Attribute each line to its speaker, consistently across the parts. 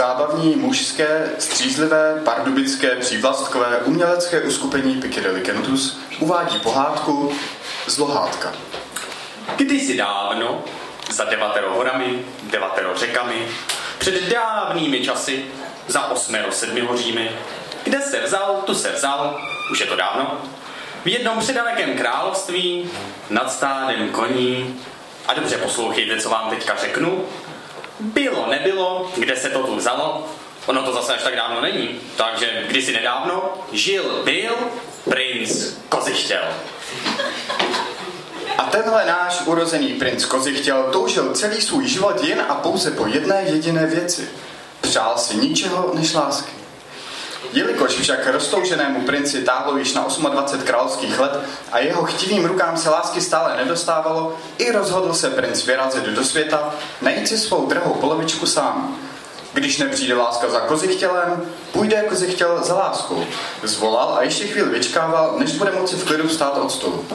Speaker 1: zábavní, mužské, střízlivé, pardubické, přívlastkové, umělecké uskupení Piccadilly Kenutus uvádí pohádku Zlohádka.
Speaker 2: Kdysi dávno, za devatero horami, devatero řekami, před dávnými časy, za osmero sedmi hořími, kde se vzal, tu se vzal, už je to dávno, v jednom předalekém království, nad stádem koní, a dobře poslouchejte, co vám teďka řeknu, bylo, nebylo, kde se to tu vzalo, ono to zase až tak dávno není, takže kdysi nedávno žil, byl princ Kozichtěl.
Speaker 1: A tenhle náš urozený princ Kozichtěl toužil celý svůj život jen a pouze po jedné jediné věci. Přál si ničeho než lásky. Jelikož však roztouženému princi táhlo již na 28 královských let a jeho chtivým rukám se lásky stále nedostávalo, i rozhodl se princ vyrazit do světa, najít si svou drahou polovičku sám. Když nepřijde láska za kozichtělem, půjde kozichtěl za láskou. Zvolal a ještě chvíli vyčkával, než bude moci v klidu vstát od stolu.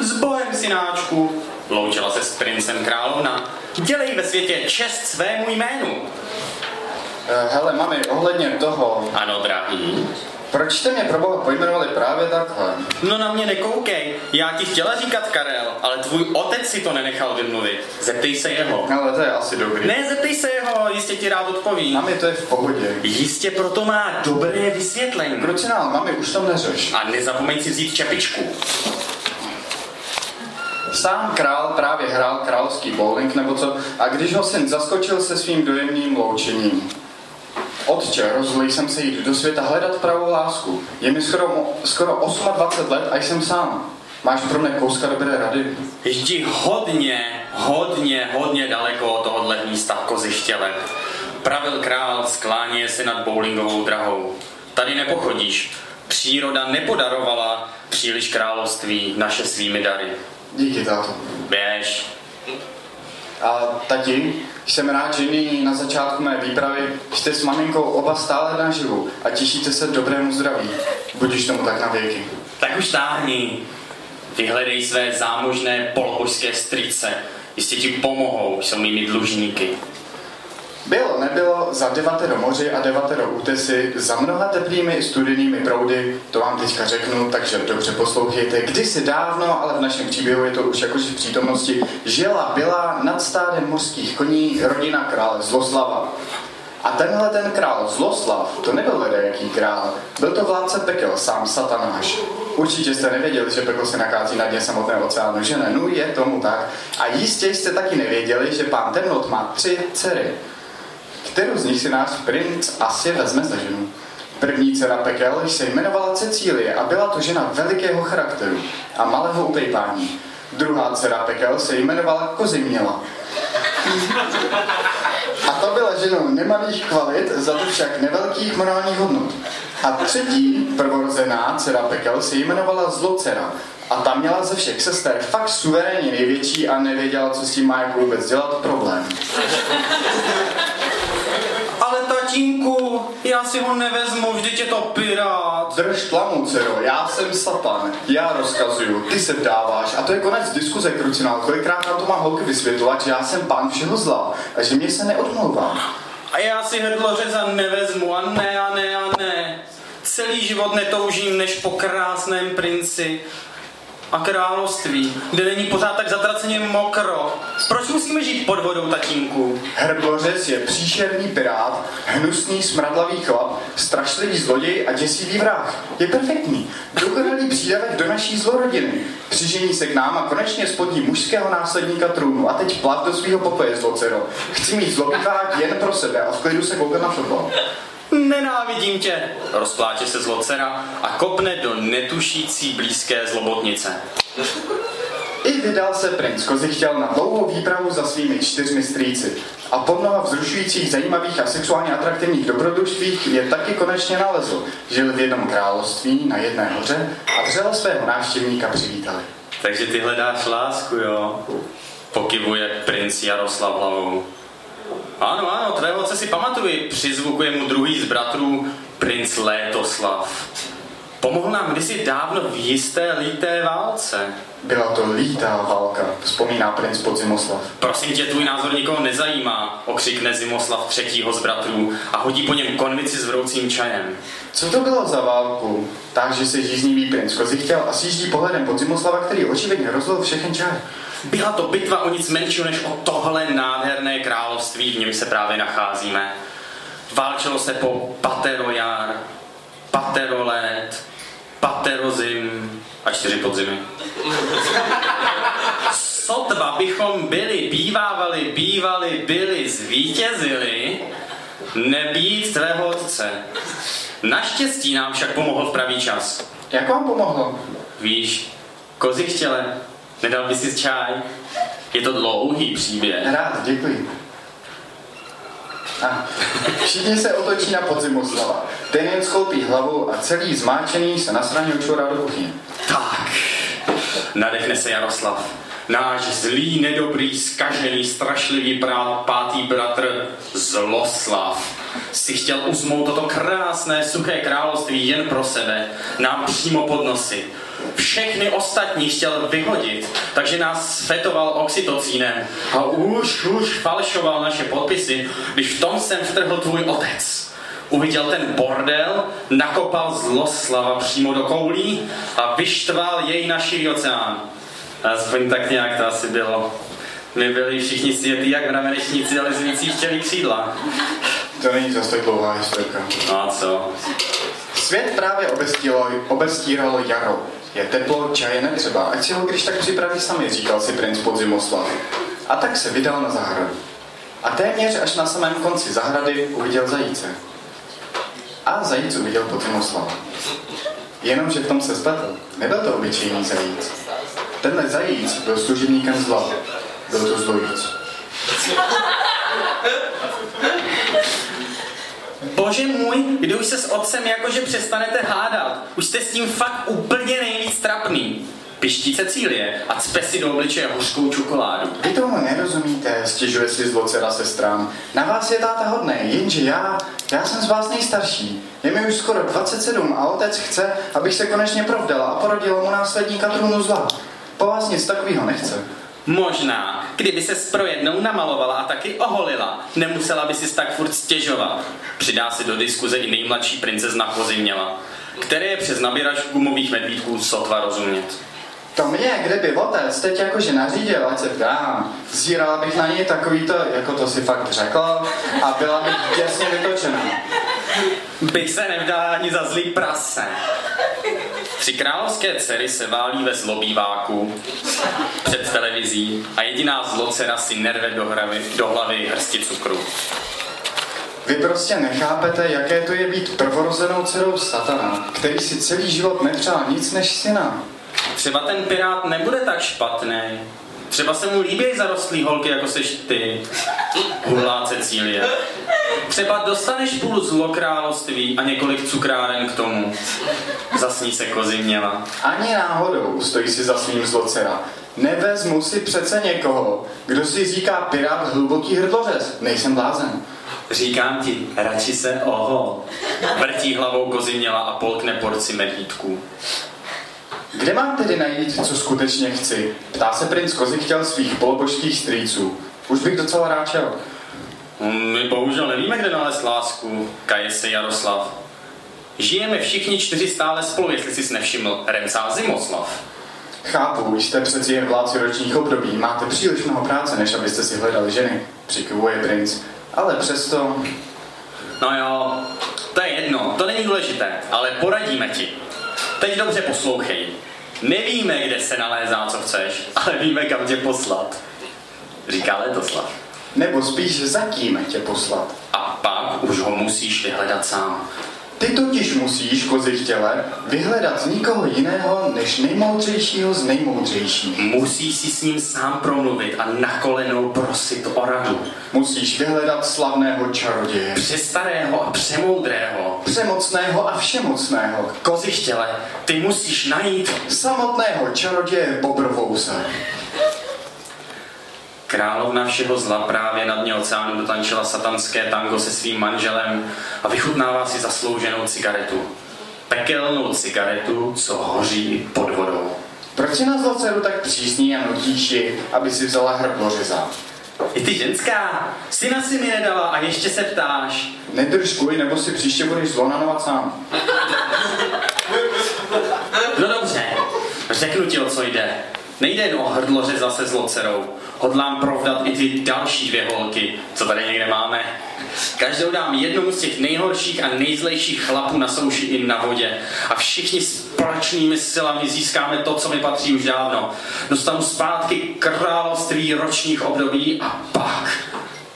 Speaker 2: S bohem, synáčku, loučila se s princem královna. Dělej ve světě čest svému jménu.
Speaker 1: Eh, hele, mami, ohledně toho,
Speaker 2: Ano, drahý.
Speaker 1: proč jste mě pro boha pojmenovali právě takhle?
Speaker 2: No na mě nekoukej, já ti chtěla říkat Karel, ale tvůj otec si to nenechal vymluvit. Zeptej se jeho.
Speaker 1: Ale to je asi dobrý.
Speaker 2: Ne, zeptej se jeho, jistě ti rád odpoví.
Speaker 1: Mami, to je v pohodě.
Speaker 2: Jistě proto má dobré vysvětlení.
Speaker 1: Krucinál, mami, už to neřeš.
Speaker 2: A nezapomeň si vzít čepičku.
Speaker 1: Sám král právě hrál královský bowling nebo co a když ho syn zaskočil se svým dojemným loučením. Otče, rozhodl jsem se jít do světa hledat pravou lásku. Je mi skoro, skoro 28 let a jsem sám. Máš pro mě kouska dobré rady?
Speaker 2: Jdi hodně, hodně, hodně daleko od tohohle místa kozištěle. Pravil král skláně se nad bowlingovou drahou. Tady nepochodíš. Příroda nepodarovala příliš království naše svými dary.
Speaker 1: Díky, táto.
Speaker 2: Běž.
Speaker 1: A tati, jsem rád, že nyní na začátku mé výpravy jste s maminkou oba stále naživu a těšíte se dobrému zdraví. Budiš tomu tak na věky.
Speaker 2: Tak už táhni. Vyhledej své zámožné polobožské strýce. Jistě ti pomohou, jsou mými dlužníky.
Speaker 1: Bylo, nebylo, za devatero moři a devatero útesy, za mnoha teplými studenými proudy, to vám teďka řeknu, takže dobře poslouchejte. Kdysi dávno, ale v našem příběhu je to už jakož v přítomnosti, žila, byla nad stádem mořských koní rodina krále Zloslava. A tenhle ten král Zloslav, to nebyl jaký král, byl to vládce pekel, sám satanáš. Určitě jste nevěděli, že peklo se nachází na dně samotného oceánu, že ne? No je tomu tak. A jistě jste taky nevěděli, že pán temnot má tři dcery. Kterou z nich si náš princ asi vezme za ženu? První dcera pekel se jmenovala Cecílie a byla to žena velikého charakteru a malého upejpání. Druhá dcera pekel se jmenovala Koziměla. A to byla ženou nemalých kvalit, za to však nevelkých morálních hodnot. A třetí, prvorozená dcera pekel, se jmenovala Zlocera. A ta měla ze všech sester fakt suverénně největší a nevěděla, co s tím má jako vůbec dělat problém.
Speaker 2: Tatínku, já si ho nevezmu, vždyť je to pirát.
Speaker 1: Drž tlamu, dcero, já jsem Satan, já rozkazuju, ty se vdáváš a to je konec diskuze, krucinál. Kolikrát nám to má holky vysvětlovat, že já jsem pán všeho zla a že mě se neodmlouvám.
Speaker 2: A já si hrdlořeza nevezmu a ne a ne a ne. Celý život netoužím než po krásném princi a království, kde není pořád tak zatraceně mokro. Proč musíme žít pod vodou, tatínku?
Speaker 1: Hrdlořez je příšerný pirát, hnusný smradlavý chlap, strašlivý zloděj a děsivý vrah. Je perfektní. Dokonalý přídavek do naší zlorodiny. Přižení se k nám a konečně spodní mužského následníka trůnu. A teď plav do svého pokoje, zlocero. Chci mít zlobivák jen pro sebe a v klidu se koukat na fotbal.
Speaker 2: Nenávidím tě, rozpláče se zlocera a kopne do netušící blízké zlobotnice.
Speaker 1: I vydal se princ Kozichtěl na dlouhou výpravu za svými čtyřmi strýci. A po mnoha vzrušujících, zajímavých a sexuálně atraktivních dobrodružstvích je taky konečně nalezl. Žil v jednom království na jedné hoře a vřele svého návštěvníka přivítali.
Speaker 2: Takže ty hledáš lásku, jo? Pokivuje princ Jaroslav hlavou. Ano, ano, tvého otce si pamatuji, přizvukuje mu druhý z bratrů, princ Létoslav. Pomohl nám kdysi dávno v jisté líté válce.
Speaker 1: Byla to lítá válka, vzpomíná princ Podzimoslav.
Speaker 2: Prosím tě, tvůj názor nikoho nezajímá, okřikne Zimoslav třetího z bratrů a hodí po něm konvici s vroucím čajem.
Speaker 1: Co to bylo za válku? Takže se žíznivý princ kozy chtěl a sjíždí pohledem Podzimoslava, který očividně rozlil všechen čaj.
Speaker 2: Byla to bitva o nic menšího než o tohle nádherné království, v něm se právě nacházíme. Válčilo se po Paterojar, Paterolet, Paterozim a čtyři podzimy. Sotva bychom byli, bývávali, bývali, byli, zvítězili, nebýt tvého otce. Naštěstí nám však pomohl v pravý čas.
Speaker 1: Jak vám pomohlo?
Speaker 2: Víš, kozy chtěle, nedal by si čaj? Je to dlouhý příběh.
Speaker 1: Rád, děkuji. A všichni se otočí na Podzimoslava. Ten jen skloupí hlavu a celý zmáčený se nasraně učurá do kuchyně.
Speaker 2: Tak, nadechne se Jaroslav. Náš zlý, nedobrý, skažený, strašlivý brát, pátý bratr Zloslav si chtěl uzmout toto krásné, suché království jen pro sebe, nám přímo pod nosy. Všechny ostatní chtěl vyhodit, takže nás fetoval oxytocínem a už, už falšoval naše podpisy, když v tom jsem vtrhl tvůj otec. Uviděl ten bordel, nakopal Zloslava přímo do koulí a vyštval jej na širý oceán. Aspoň tak nějak to asi bylo. My byli všichni světí jak mravenečníci, ale zvící chtěli křídla.
Speaker 1: To není zase tak dlouhá historka.
Speaker 2: No a co?
Speaker 1: Svět právě obestíralo, obestíralo jaro. Je teplo, čaje netřeba, ať si ho když tak připraví sami, říkal si princ Podzimoslav. A tak se vydal na zahradu. A téměř až na samém konci zahrady uviděl zajíce. A zajíc uviděl Podzimoslava. Jenomže v tom se spletl. Nebyl to obyčejný zajíc. Tenhle zajíc byl služebníkem zla. Byl to zlojíc.
Speaker 2: Bože můj, kdy už se s otcem jakože přestanete hádat. Už jste s tím fakt úplně nejvíc trapný. Piští Cecílie a cpe si do obličeje hořkou čokoládu.
Speaker 1: Vy tomu nerozumíte, stěžuje si zlocera sestrám. Na vás je táta hodný, jenže já, já jsem z vás nejstarší. Je mi už skoro 27 a otec chce, abych se konečně provdala a porodila mu následníka trůnu zla. Po vás nic takového nechce.
Speaker 2: Možná, kdyby se pro jednou namalovala a taky oholila, nemusela by si tak furt stěžovat. Přidá si do diskuze i nejmladší princezna Koziměla, které je přes nabírač gumových medvídků sotva rozumět.
Speaker 1: To mě, kdyby otec teď jakože nařídil, ať se vdám, zírala bych na něj takový to, jako to si fakt řekl, a byla bych těsně vytočená.
Speaker 2: Bych se nevdala ani za zlý prase. Tři královské dcery se válí ve zlobýváku před televizí a jediná zlocera si nerve do, hravy, do hlavy hrsti cukru.
Speaker 1: Vy prostě nechápete, jaké to je být prvorozenou dcerou satana, který si celý život nepřál nic než syna.
Speaker 2: Třeba ten pirát nebude tak špatný. Třeba se mu líbí zarostlý holky, jako seš ty, hulá Cecílie. Třeba dostaneš půl zlokrálovství a několik cukráren k tomu. Zasní se kozy měla.
Speaker 1: Ani náhodou stojí si za svým zlocera. Nevezmu si přece někoho, kdo si říká pirát hluboký hrdlořez. Nejsem blázen.
Speaker 2: Říkám ti, radši se oho. Vrtí hlavou kozy měla a polkne porci medvídků.
Speaker 1: Kde mám tedy najít, co skutečně chci? Ptá se princ Kozy chtěl svých polobožských strýců. Už bych docela rád šel.
Speaker 2: My bohužel nevíme, kde nalézt lásku, kaje se Jaroslav. Žijeme všichni čtyři stále spolu, jestli jsi nevšiml, Remca Zimoslav.
Speaker 1: Chápu, jste přeci jen vládci ročních období, máte příliš mnoho práce, než abyste si hledali ženy, přikyvuje princ. Ale přesto...
Speaker 2: No jo, to je jedno, to není důležité, ale poradíme ti. Teď dobře poslouchej. Nevíme, kde se nalézá, co chceš, ale víme, kam tě poslat. Říká Letoslav.
Speaker 1: Nebo spíš zatím tě poslat.
Speaker 2: A pak už ho musíš vyhledat sám.
Speaker 1: Ty totiž musíš, kozy těle, vyhledat nikoho jiného, než nejmoudřejšího z nejmoudřejších.
Speaker 2: Musíš si s ním sám promluvit a na kolenou prosit o radu.
Speaker 1: Musíš vyhledat slavného čaroděje.
Speaker 2: Přestarého a přemoudrého.
Speaker 1: Přemocného a všemocného.
Speaker 2: Kozichtěle, ty musíš najít
Speaker 1: Samotného čaroděje Bobrovousa.
Speaker 2: Královna všeho zla právě na dně oceánu dotančila satanské tango se svým manželem a vychutnává si zaslouženou cigaretu. pekelnou cigaretu, co hoří pod vodou.
Speaker 1: Proč si na zlo dceru tak přísný a nutíš ji, aby si vzala hrdlořeza?
Speaker 2: I ty ženská, syna si mi nedala a ještě se ptáš.
Speaker 1: Nedrž kuj, nebo si příště budeš zlonanovat sám.
Speaker 2: No dobře, řeknu ti, o co jde. Nejde jen o hrdloře zase s locerou. Hodlám provdat i ty další dvě holky, co tady někde máme. Každou dám jednomu z těch nejhorších a nejzlejších chlapů na souši i na vodě. A všichni společnými silami získáme to, co mi patří už dávno. Dostanu zpátky království ročních období a pak,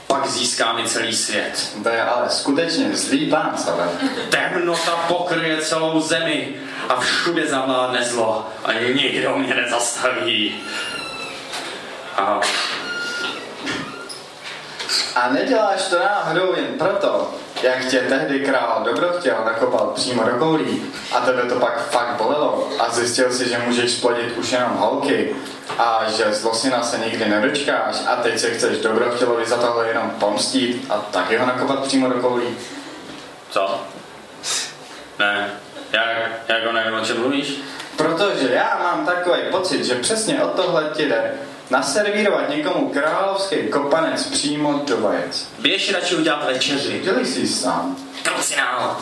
Speaker 2: pak získáme celý svět.
Speaker 1: To je ale skutečně zlý pán, ale.
Speaker 2: Temnota pokryje celou zemi a všude zavládne zlo a nikdo mě nezastaví. A
Speaker 1: A neděláš to náhodou jen proto, jak tě tehdy král Dobrochtěl nakopal přímo do koulí a tebe to pak fakt bolelo a zjistil si, že můžeš splodit už jenom holky a že zlosina se nikdy nedočkáš a teď se chceš Dobrochtělovi za tohle jenom pomstít a taky ho nakopat přímo do koulí.
Speaker 2: co? Ne, jak, jak ho nevím, o čem mluvíš?
Speaker 1: Protože já mám takový pocit, že přesně o tohle ti jde. Naservírovat někomu královský kopanec přímo do vajec.
Speaker 2: Běž radši udělat večeři.
Speaker 1: Dělej si ji sám.
Speaker 2: Krucinál.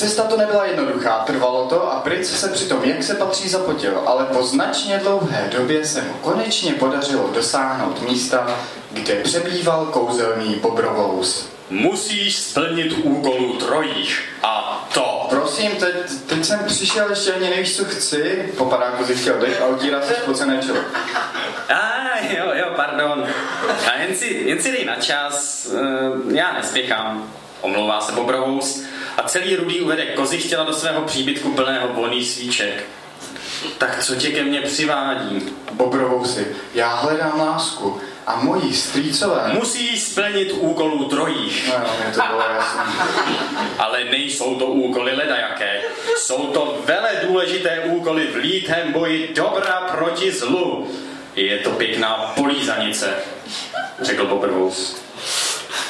Speaker 1: Cesta to nebyla jednoduchá, trvalo to a princ se přitom jak se patří zapotil, ale po značně dlouhé době se mu konečně podařilo dosáhnout místa, kde přebýval kouzelný Bobrovous.
Speaker 2: Musíš splnit úkolů trojích a to.
Speaker 1: Prosím, teď, teď jsem přišel, ještě ani nevíš, co chci. Po padáku si chtěl dech a utírá se spocené čelo.
Speaker 2: A jo, jo, pardon. A jen si, jen si dej na čas, uh, já nespěchám. Omlouvá se Bobrovous a celý rudý uvede kozichtěla do svého příbytku plného voných svíček. Tak co tě ke mně přivádí?
Speaker 1: Bobrovousy, já hledám lásku a moji strýcové...
Speaker 2: Musíš splnit úkolů trojích.
Speaker 1: No jo, to bylo jasné.
Speaker 2: Ale nejsou to úkoly ledajaké. Jsou to vele důležité úkoly v lítém boji dobra proti zlu. Je to pěkná polízanice, řekl Bobrovous.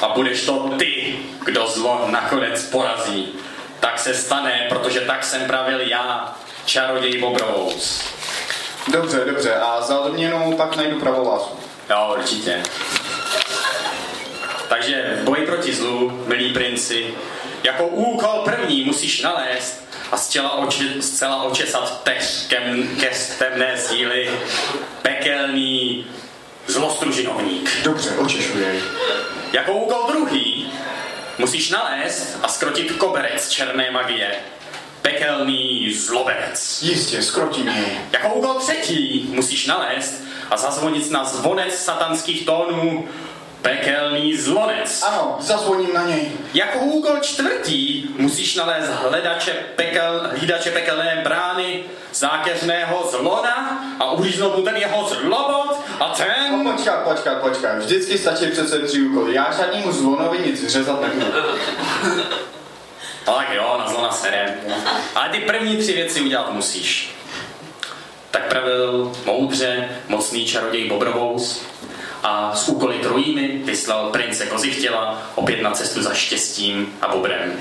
Speaker 2: A budeš to ty, kdo zlo nakonec porazí. Tak se stane, protože tak jsem pravil já, čaroděj Bobrovous.
Speaker 1: Dobře, dobře, a za odměnu pak najdu pravou lásku.
Speaker 2: Jo, určitě. Takže v boji proti zlu, milí princi, jako úkol první musíš nalézt a zcela, oči, zcela očesat teřkem ke temné síly pekelný zlostružinovník.
Speaker 1: Dobře, očešujej.
Speaker 2: Jako úkol druhý musíš nalézt a skrotit koberec černé magie. Pekelný zloberec.
Speaker 1: Jistě, skrotím jej.
Speaker 2: Jako úkol třetí musíš nalézt a zazvonit na zvonec satanských tónů pekelný zlonec.
Speaker 1: Ano, zazvoním na něj.
Speaker 2: Jako úkol čtvrtý musíš nalézt hledače, pekel, hlídače pekelné brány, zákeřného zlona a uříznout mu ten jeho zlobot a ten...
Speaker 1: No, počkat, počkat, počkat. Vždycky stačí přece tři úkoly. Já žádnému zvonovi nic řezat nebudu.
Speaker 2: Tak jo, na zlona serem. Ale ty první tři věci udělat musíš. Tak pravil moudře mocný čaroděj Bobrovous a s úkoly trojími vyslal prince Kozichtěla opět na cestu za štěstím a bobrem.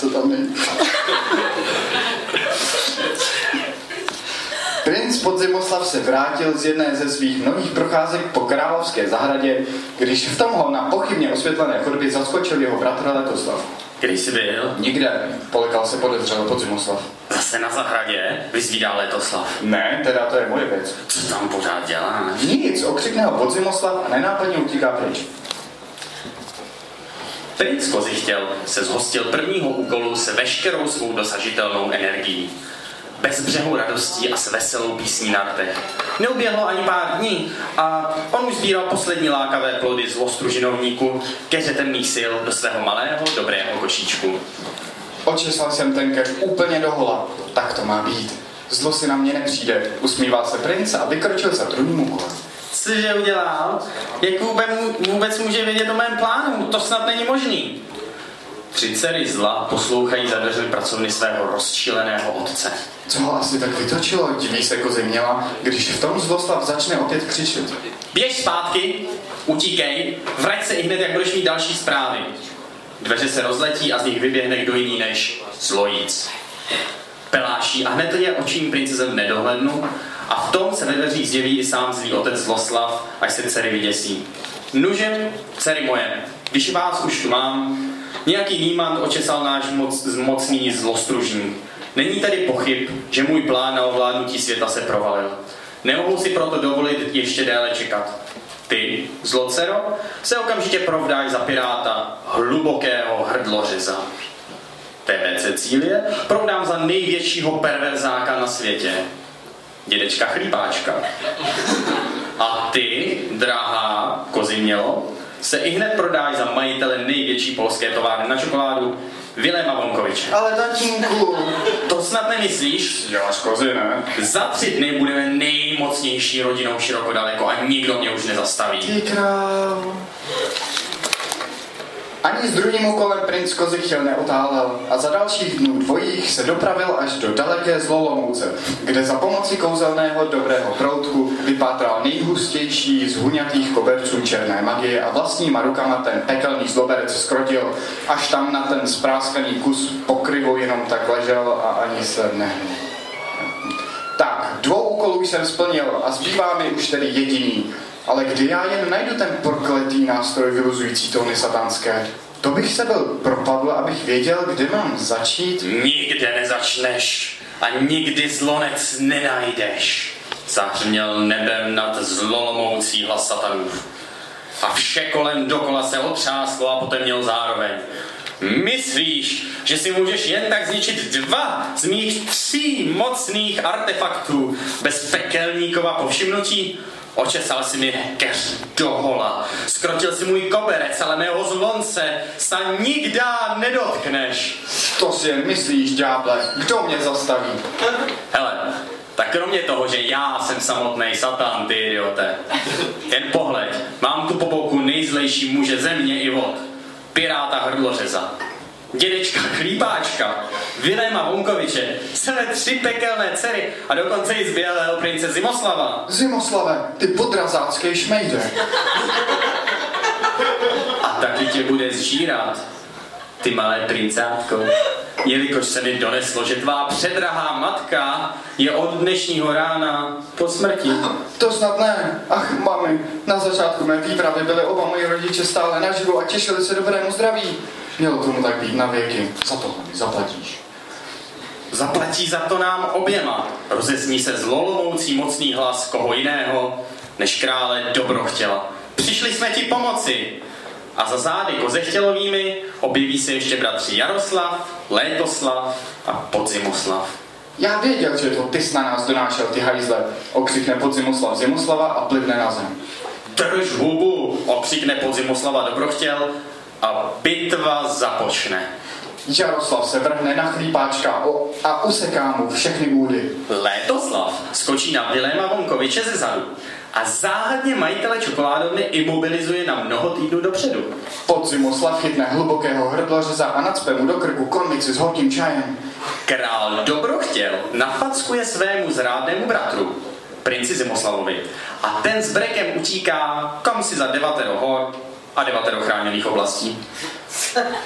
Speaker 1: To tam není. Princ Podzimoslav se vrátil z jedné ze svých mnohých procházek po královské zahradě, když v tomho na pochybně osvětlené chodbě zaskočil jeho bratr Letoslav.
Speaker 2: Když jsi byl?
Speaker 1: Nikde, polekal se podezřel Podzimoslav.
Speaker 2: Zase na zahradě? Vyzvídá Letoslav.
Speaker 1: Ne, teda to je moje věc.
Speaker 2: Co tam pořád děláš?
Speaker 1: Nic, okřikne ho Podzimoslav a nenápadně utíká pryč.
Speaker 2: Princ Kozichtěl se zhostil prvního úkolu se veškerou svou dosažitelnou energií. Bez břehu radostí a s veselou písní na rtech. Neuběhlo ani pár dní a on už sbíral poslední lákavé plody z lostružinovníku keře temných sil do svého malého dobrého košíčku.
Speaker 1: Očesal jsem ten keř úplně do hola. Tak to má být. Zlo si na mě nepřijde. Usmíval se princ a vykročil za druhým úkolem.
Speaker 2: Cože udělal? Jak vůbec, vůbec může vědět o mém plánu? To snad není možný. Tři dcery zla poslouchají za dveřmi pracovny svého rozčileného otce.
Speaker 1: Co ho asi tak vytočilo, diví se kozy měla, když v tom Zloslav začne opět křičet.
Speaker 2: Běž zpátky, utíkej, vrať se i hned, jak budeš mít další zprávy. Dveře se rozletí a z nich vyběhne kdo jiný než zlojíc. Peláší a hned je očím princeze v nedohlednu a v tom se ve dveřích zjeví i sám zlý otec Zloslav, až se dcery vyděsí. Nuže, dcery moje, když vás už tu mám, nějaký nímant očesal náš moc, mocný zlostružník. Není tady pochyb, že můj plán na ovládnutí světa se provalil. Nemohu si proto dovolit ještě déle čekat. Ty, zlocero, se okamžitě provdáš za piráta hlubokého hrdlořeza. Tebe, Cecílie, provdám za největšího perverzáka na světě. Dědečka Chlípáčka. A ty, drahá kozimělo, se i hned prodáš za majitele největší polské továrny na čokoládu, Vilema Vonkoviče.
Speaker 1: Ale tatínku,
Speaker 2: To snad nemyslíš?
Speaker 1: děláš kozy, ne?
Speaker 2: Za tři dny budeme nejmocnější rodinou široko daleko a nikdo mě už nezastaví.
Speaker 1: Ty král. Ani s druhým úkolem princ kozy chtěl neotálel a za dalších dnů dvojích se dopravil až do daleké Zlolomouce, kde za pomoci kouzelného dobrého proutku vypátral nejhustější z huňatých koberců černé magie a vlastníma rukama ten pekelný zloberec skrotil, až tam na ten spráskaný kus pokryvu jenom tak ležel a ani se nehnul. Tak, dvou úkolů jsem splnil a zbývá mi už tedy jediný. Ale kdy já jen najdu ten prokletý nástroj vyluzující tóny satanské? To bych se byl propadl, abych věděl, kde mám začít.
Speaker 2: Nikde nezačneš a nikdy zlonec nenajdeš. Zahřměl nebem nad zlolomoucí hlas satanův. A vše kolem dokola se otřáslo a potemněl zároveň. Myslíš, že si můžeš jen tak zničit dva z mých tří mocných artefaktů bez pekelníkova povšimnutí? Očesal si mi keř do hola, skrotil si můj koberec, ale mého zlonce sa nikda nedotkneš.
Speaker 1: To si jen myslíš, ďáble, kdo mě zastaví?
Speaker 2: Hele, tak kromě toho, že já jsem samotný satan, ty idiote. Jen pohled, mám tu po boku nejzlejší muže země i vod. Piráta hrdlořeza. Dědečka Chlípáčka, Viléma Vonkoviče, celé tři pekelné dcery a dokonce i zbělého prince Zimoslava.
Speaker 1: Zimoslave, ty podrazácký šmejde.
Speaker 2: A taky tě bude zžírat, ty malé princátko. Jelikož se mi doneslo, že tvá předrahá matka je od dnešního rána po smrti.
Speaker 1: To snad ne. Ach, mami, na začátku mé výpravy byli oba moji rodiče stále naživu a těšili se dobrému zdraví. Mělo tomu tak být na věky. Za to mi zaplatíš.
Speaker 2: Zaplatí za to nám oběma. Rozezní se zlolomoucí mocný hlas koho jiného, než krále Dobrochtěla. Přišli jsme ti pomoci. A za zády kozechtělovými objeví se ještě bratři Jaroslav, Létoslav a Podzimoslav.
Speaker 1: Já věděl, že to ty jsi na nás donášel, ty hajzle. Okřikne podzimoslav Zimoslava a plivne na zem.
Speaker 2: Drž hubu, okřikne Podzimoslava Dobrochtěl a bitva započne.
Speaker 1: Jaroslav se vrhne na chlípáčka a useká mu všechny údy.
Speaker 2: Létoslav skočí na Viléma Vonkoviče ze zadu a záhadně majitele čokoládovny imobilizuje na mnoho týdnů dopředu.
Speaker 1: Podzimoslav chytne hlubokého hrdlořeza a nacpe mu do krku konvici s horkým čajem.
Speaker 2: Král Dobrochtěl nafackuje svému zrádnému bratru, princi Zimoslavovi, a ten s brekem utíká kam si za devatero hor a devatero chráněných oblastí.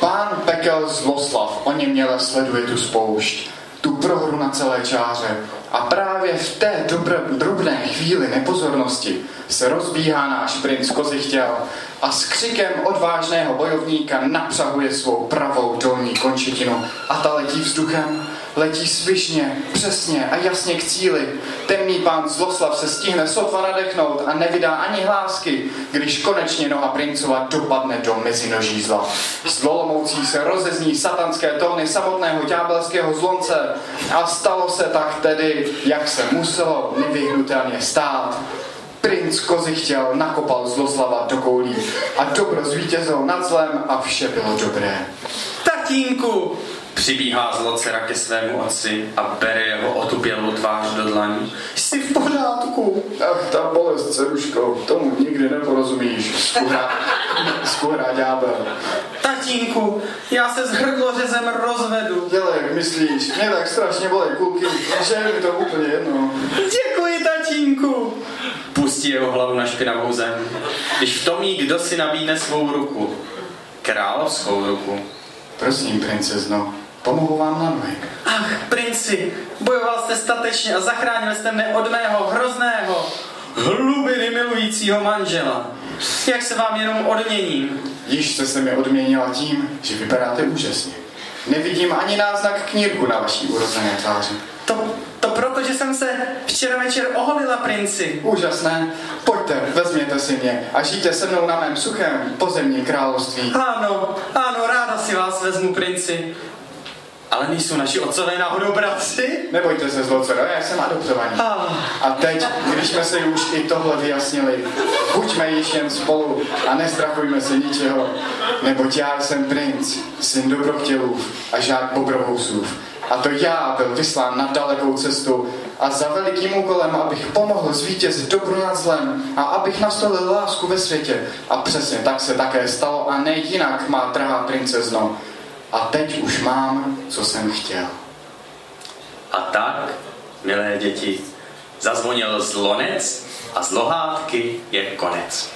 Speaker 1: Pán Pekel Zloslav o něm měle sleduje tu spoušť, tu prohru na celé čáře. A právě v té dobr- drobné chvíli nepozornosti se rozbíhá náš princ Kozichtěl a s křikem odvážného bojovníka napřahuje svou pravou dolní končetinu a ta letí vzduchem, letí svižně, přesně a jasně k cíli. Temný pán Zloslav se stihne sotva nadechnout a nevydá ani hlásky, když konečně noha princova dopadne do mezinoží zla. Zlolomoucí se rozezní satanské tóny samotného ďábelského zlonce a stalo se tak tedy, jak se muselo nevyhnutelně stát. Princ Kozichtěl nakopal Zloslava do koulí a dobro zvítězil nad zlem a vše bylo dobré.
Speaker 2: Tatínku! Přibíhá zlocera ke svému otci a bere jeho otupělou tvář do dlaní. Jsi v pořádku?
Speaker 1: Ach, ta bolest, ceruško, tomu nikdy neporozumíš. Skuhrá, skuhrá ďábel.
Speaker 2: Tatínku, já se s hrdlořezem rozvedu.
Speaker 1: Dělej, myslíš, mě tak strašně bolej kulky, že je mi to úplně jedno.
Speaker 2: Děkuji, tatínku. Pustí jeho hlavu na špinavou zem, když v tom jí kdo si nabídne svou ruku. Královskou ruku.
Speaker 1: Prosím, princezno, pomohu vám na nohy.
Speaker 2: Ach, princi, bojoval jste statečně a zachránil jste mne od mého hrozného, hlubiny milujícího manžela. Jak se vám jenom odměním?
Speaker 1: Již jste se mi odměnila tím, že vypadáte úžasně. Nevidím ani náznak knírku na vaší urozené tváři.
Speaker 2: To, to proto, že jsem se včera večer oholila, princi.
Speaker 1: Úžasné. Pojďte, vezměte si mě a žijte se mnou na mém suchém pozemním království.
Speaker 2: Ano, ano, ráda si vás vezmu, princi. Ale nejsou naši otcové náhodou bratři?
Speaker 1: Nebojte se, zlocero, já jsem adoptovaný.
Speaker 2: Ah,
Speaker 1: A teď, když jsme si už i tohle vyjasnili, buďme již jen spolu a nestrachujme se ničeho, neboť já jsem princ, syn dobrochtělův a žák bobrohousův. A to já byl vyslán na dalekou cestu a za velikým úkolem, abych pomohl zvítězit dobro nad zlem a abych nastolil lásku ve světě. A přesně tak se také stalo a ne jinak, má drahá princezno. A teď už mám, co jsem chtěl.
Speaker 2: A tak, milé děti, zazvonil zlonec a z lohátky je konec.